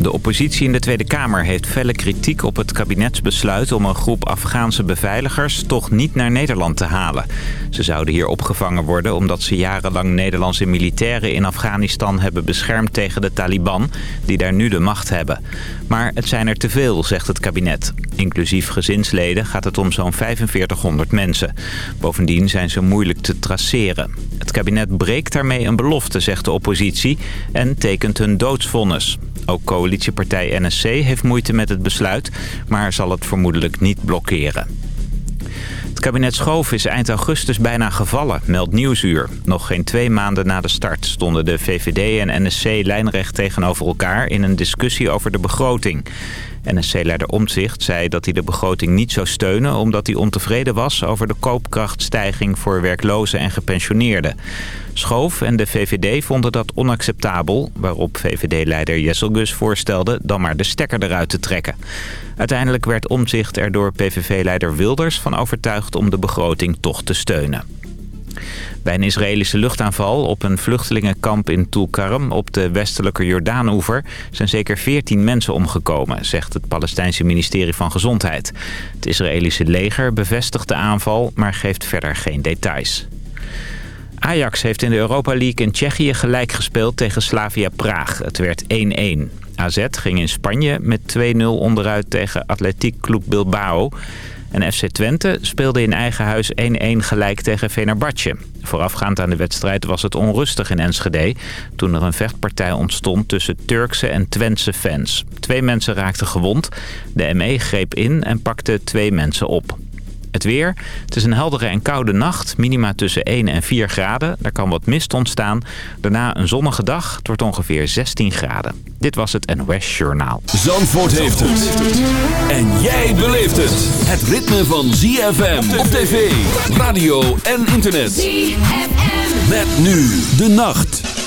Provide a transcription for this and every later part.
De oppositie in de Tweede Kamer heeft felle kritiek op het kabinetsbesluit... om een groep Afghaanse beveiligers toch niet naar Nederland te halen. Ze zouden hier opgevangen worden omdat ze jarenlang Nederlandse militairen in Afghanistan hebben beschermd tegen de Taliban... die daar nu de macht hebben. Maar het zijn er te veel, zegt het kabinet. Inclusief gezinsleden gaat het om zo'n 4500 mensen. Bovendien zijn ze moeilijk te traceren. Het kabinet breekt daarmee een belofte, zegt de oppositie en tekent hun doodsvonnis. Ook coalitiepartij NSC heeft moeite met het besluit, maar zal het vermoedelijk niet blokkeren. Het kabinet Schoof is eind augustus bijna gevallen, meldt Nieuwsuur. Nog geen twee maanden na de start stonden de VVD en NSC lijnrecht tegenover elkaar... in een discussie over de begroting. NSC-leider Omtzigt zei dat hij de begroting niet zou steunen... omdat hij ontevreden was over de koopkrachtstijging voor werklozen en gepensioneerden. Schoof en de VVD vonden dat onacceptabel... waarop VVD-leider Jesselgus voorstelde dan maar de stekker eruit te trekken. Uiteindelijk werd Omtzigt er door PVV-leider Wilders van overtuigd om de begroting toch te steunen. Bij een Israëlische luchtaanval op een vluchtelingenkamp in Tulkarm op de westelijke Jordaanoever zijn zeker 14 mensen omgekomen, zegt het Palestijnse ministerie van Gezondheid. Het Israëlische leger bevestigt de aanval, maar geeft verder geen details. Ajax heeft in de Europa League in Tsjechië gelijk gespeeld tegen Slavia Praag. Het werd 1-1. AZ ging in Spanje met 2-0 onderuit tegen Atletiek Club Bilbao. En FC Twente speelde in eigen huis 1-1 gelijk tegen Venerbatje. Voorafgaand aan de wedstrijd was het onrustig in Enschede... toen er een vechtpartij ontstond tussen Turkse en Twentse fans. Twee mensen raakten gewond. De ME greep in en pakte twee mensen op. Het weer. Het is een heldere en koude nacht. Minima tussen 1 en 4 graden. Er kan wat mist ontstaan. Daarna een zonnige dag. Het wordt ongeveer 16 graden. Dit was het NOS Journaal. Zandvoort heeft het. En jij beleeft het. Het ritme van ZFM op tv, radio en internet. ZFM. Met nu de nacht.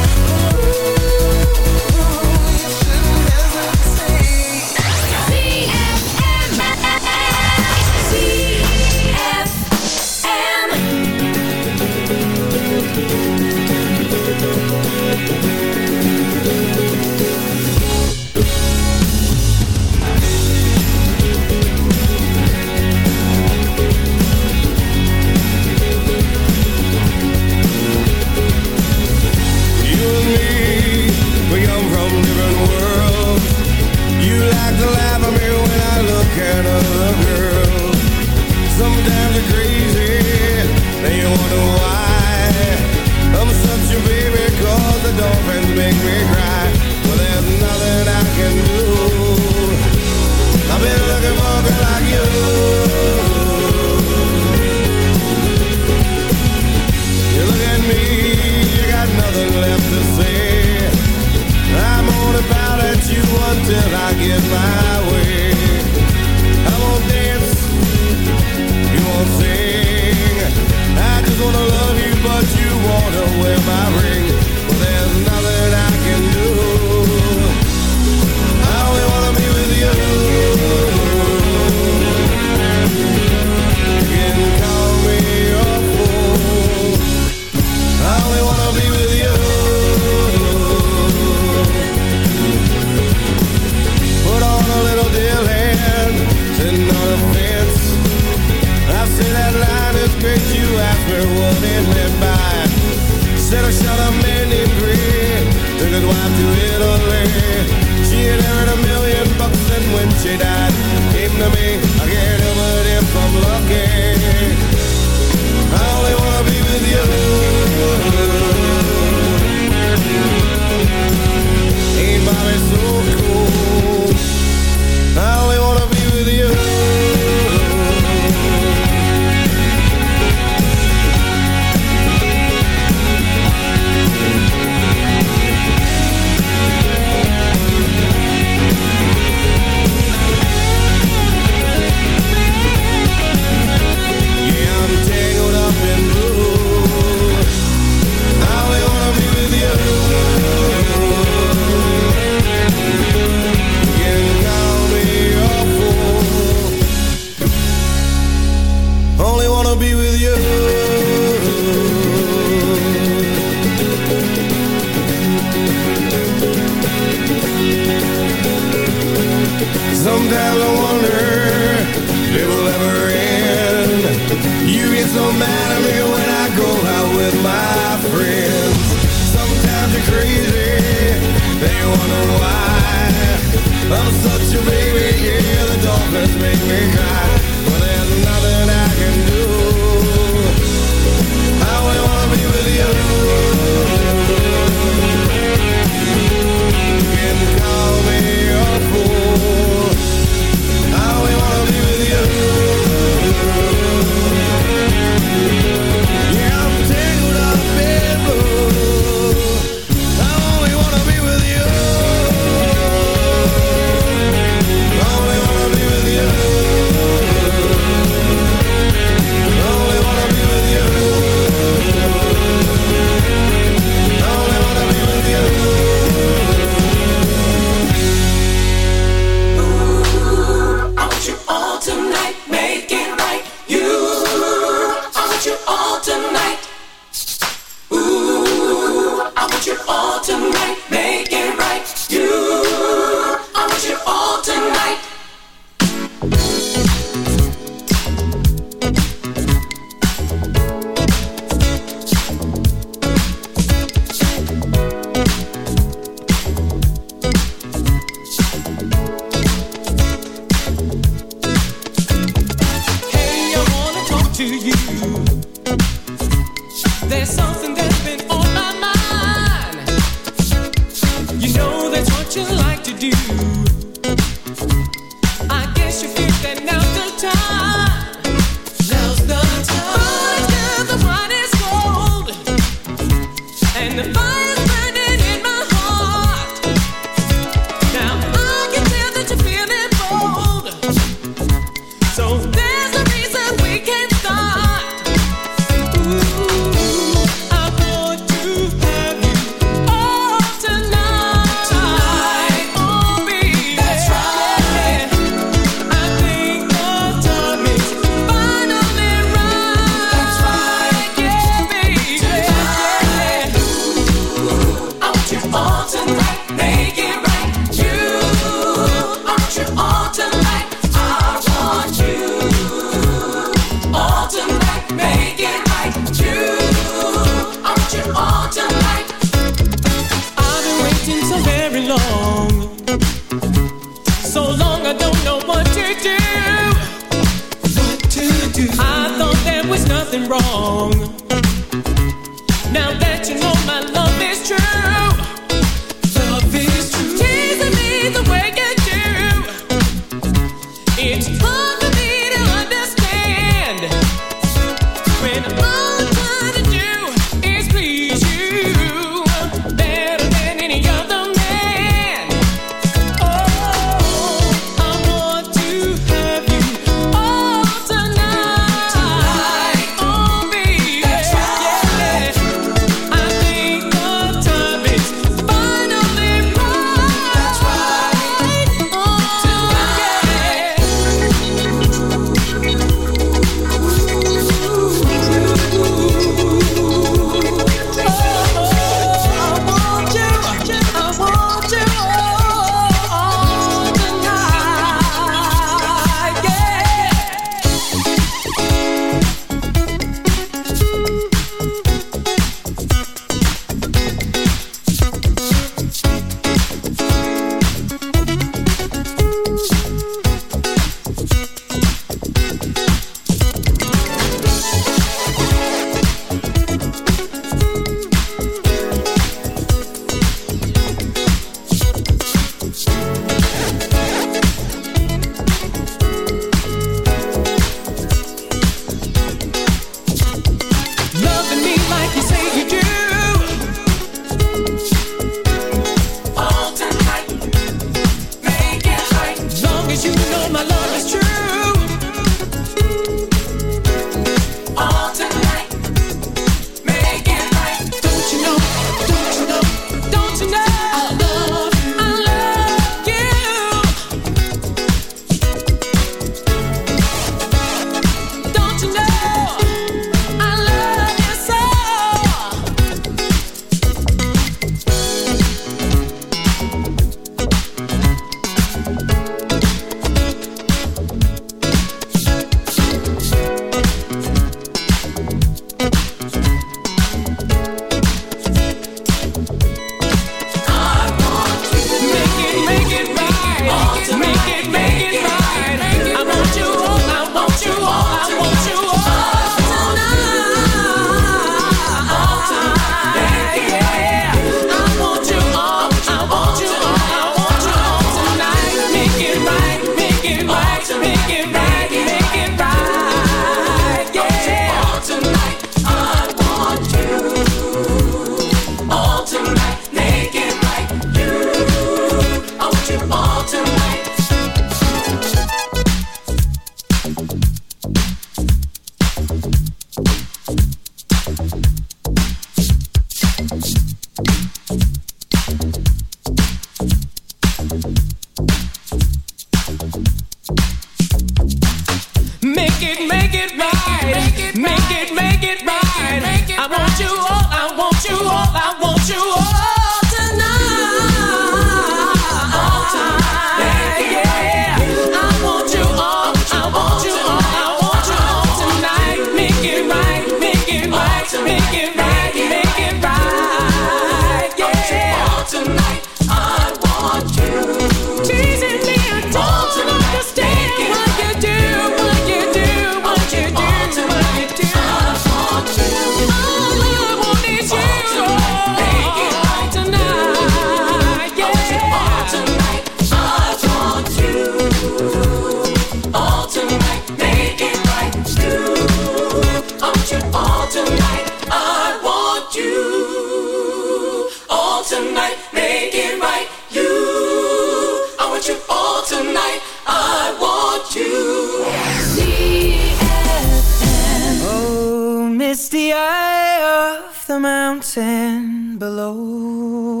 The eye of the mountain below.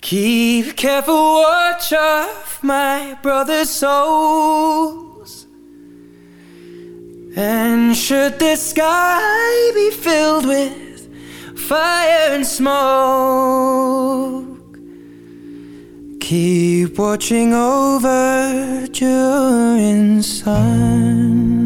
Keep careful watch of my brother's souls. And should the sky be filled with fire and smoke, keep watching over during sun.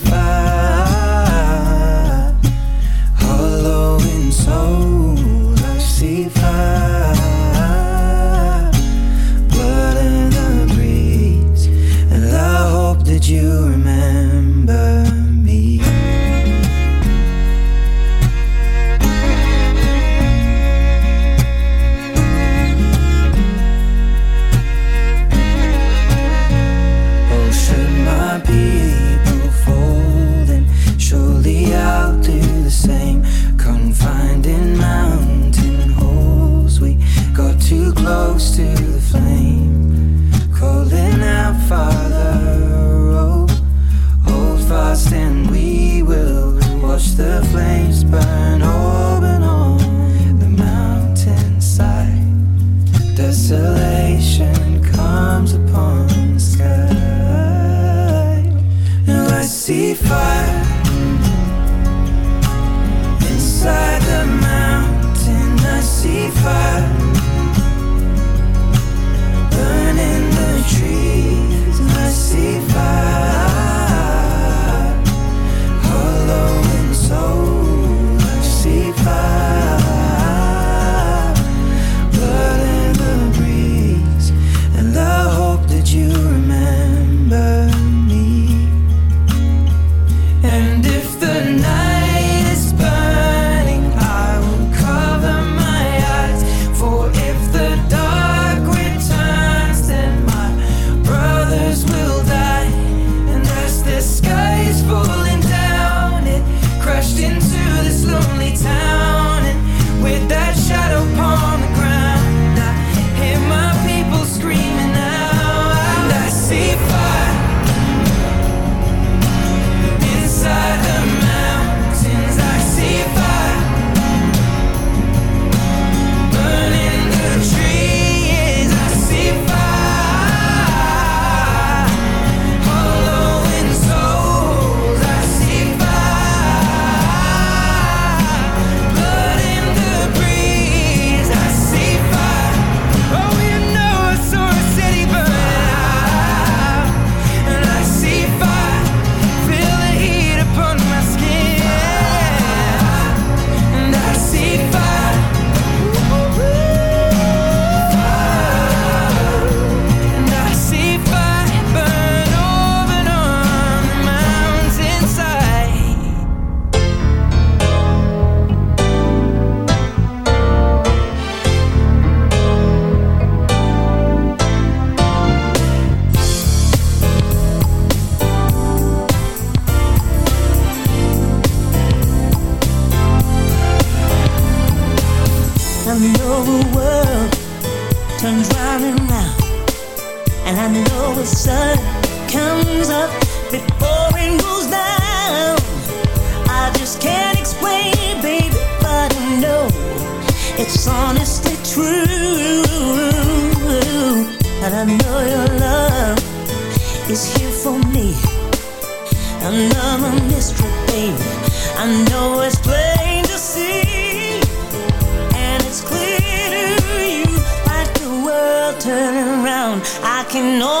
can on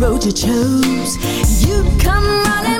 road you chose. You'd come running